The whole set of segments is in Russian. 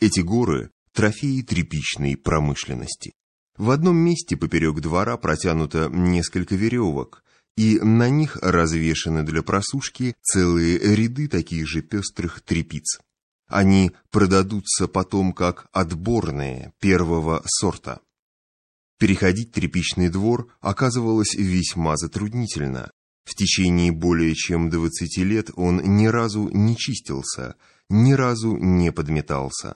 Эти горы – трофеи тряпичной промышленности. В одном месте поперек двора протянуто несколько веревок, и на них развешаны для просушки целые ряды таких же пестрых трепиц. Они продадутся потом как отборные первого сорта. Переходить тряпичный двор оказывалось весьма затруднительно. В течение более чем 20 лет он ни разу не чистился, ни разу не подметался.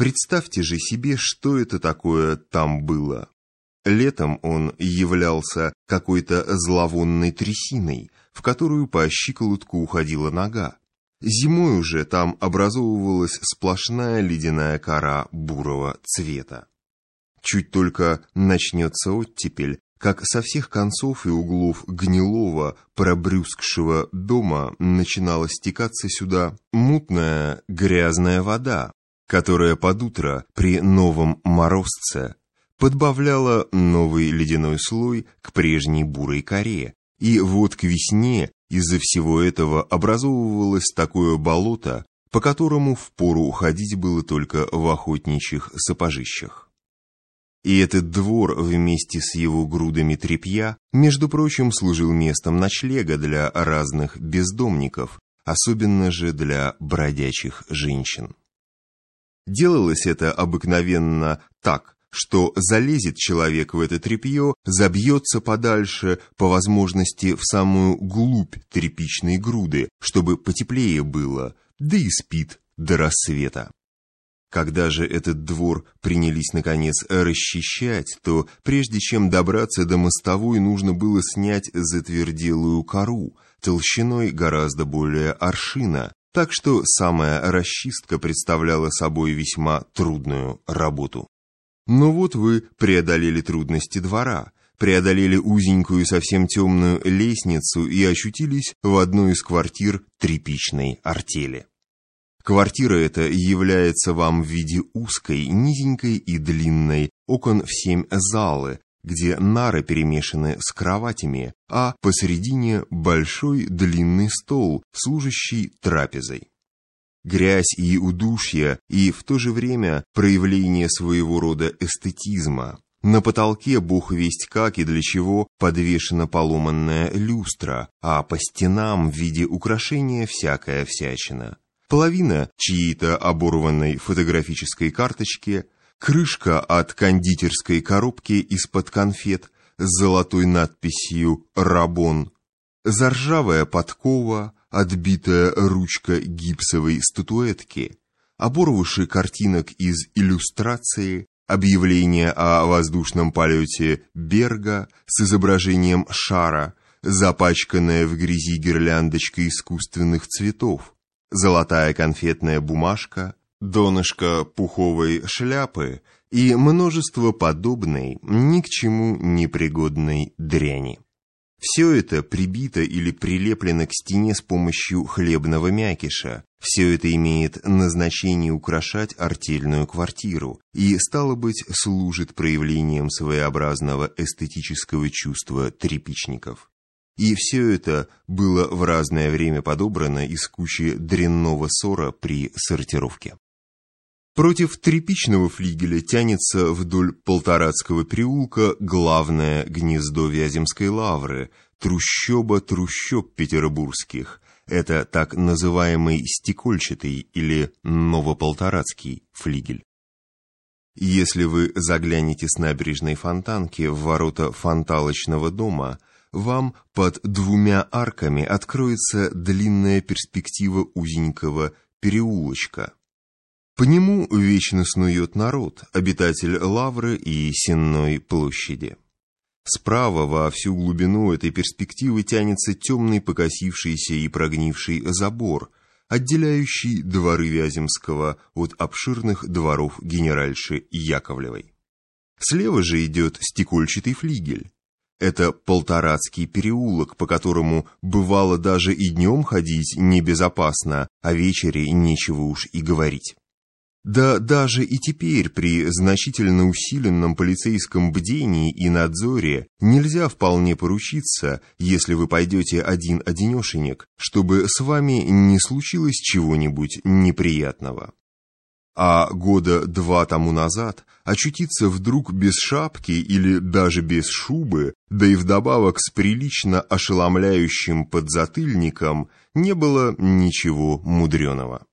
Представьте же себе, что это такое там было. Летом он являлся какой-то зловонной трясиной, в которую по щиколотку уходила нога. Зимой уже там образовывалась сплошная ледяная кора бурого цвета. Чуть только начнется оттепель, как со всех концов и углов гнилого, пробрюзгшего дома начинала стекаться сюда мутная грязная вода, которая под утро при новом морозце подбавляла новый ледяной слой к прежней бурой коре, и вот к весне из-за всего этого образовывалось такое болото, по которому впору уходить было только в охотничьих сапожищах. И этот двор вместе с его грудами тряпья, между прочим, служил местом ночлега для разных бездомников, особенно же для бродячих женщин. Делалось это обыкновенно так, что залезет человек в это тряпье, забьется подальше, по возможности в самую глубь тряпичной груды, чтобы потеплее было, да и спит до рассвета. Когда же этот двор принялись, наконец, расчищать, то прежде чем добраться до мостовой, нужно было снять затверделую кору, толщиной гораздо более аршина, так что самая расчистка представляла собой весьма трудную работу. Но вот вы преодолели трудности двора, преодолели узенькую совсем темную лестницу и ощутились в одной из квартир тряпичной артели. Квартира эта является вам в виде узкой, низенькой и длинной, окон в семь залы, где нары перемешаны с кроватями, а посередине большой длинный стол, служащий трапезой. Грязь и удушье, и в то же время проявление своего рода эстетизма. На потолке бог весть как и для чего подвешена поломанная люстра, а по стенам в виде украшения всякая всячина. Половина чьей-то оборванной фотографической карточки – крышка от кондитерской коробки из-под конфет с золотой надписью «Рабон», заржавая подкова, отбитая ручка гипсовой статуэтки, оборвыши картинок из иллюстрации, объявление о воздушном полете Берга с изображением шара, запачканная в грязи гирляндочка искусственных цветов, золотая конфетная бумажка, донышко пуховой шляпы и множество подобной, ни к чему не пригодной дряни. Все это прибито или прилеплено к стене с помощью хлебного мякиша. Все это имеет назначение украшать артельную квартиру и, стало быть, служит проявлением своеобразного эстетического чувства тряпичников. И все это было в разное время подобрано из кучи дрянного ссора при сортировке. Против тряпичного флигеля тянется вдоль Полторацкого переулка главное гнездо Вяземской лавры, трущоба трущоб петербургских. Это так называемый стекольчатый или новополторацкий флигель. Если вы заглянете с набережной Фонтанки в ворота фонталочного дома, вам под двумя арками откроется длинная перспектива узенького переулочка – по нему вечно снует народ, обитатель Лавры и Сенной площади. Справа во всю глубину этой перспективы тянется темный покосившийся и прогнивший забор, отделяющий дворы Вяземского от обширных дворов генеральши Яковлевой. Слева же идет стекольчатый флигель. Это Полторацкий переулок, по которому бывало даже и днем ходить небезопасно, а вечере нечего уж и говорить. Да даже и теперь при значительно усиленном полицейском бдении и надзоре нельзя вполне поручиться, если вы пойдете один-одинешенек, чтобы с вами не случилось чего-нибудь неприятного. А года два тому назад очутиться вдруг без шапки или даже без шубы, да и вдобавок с прилично ошеломляющим подзатыльником, не было ничего мудреного.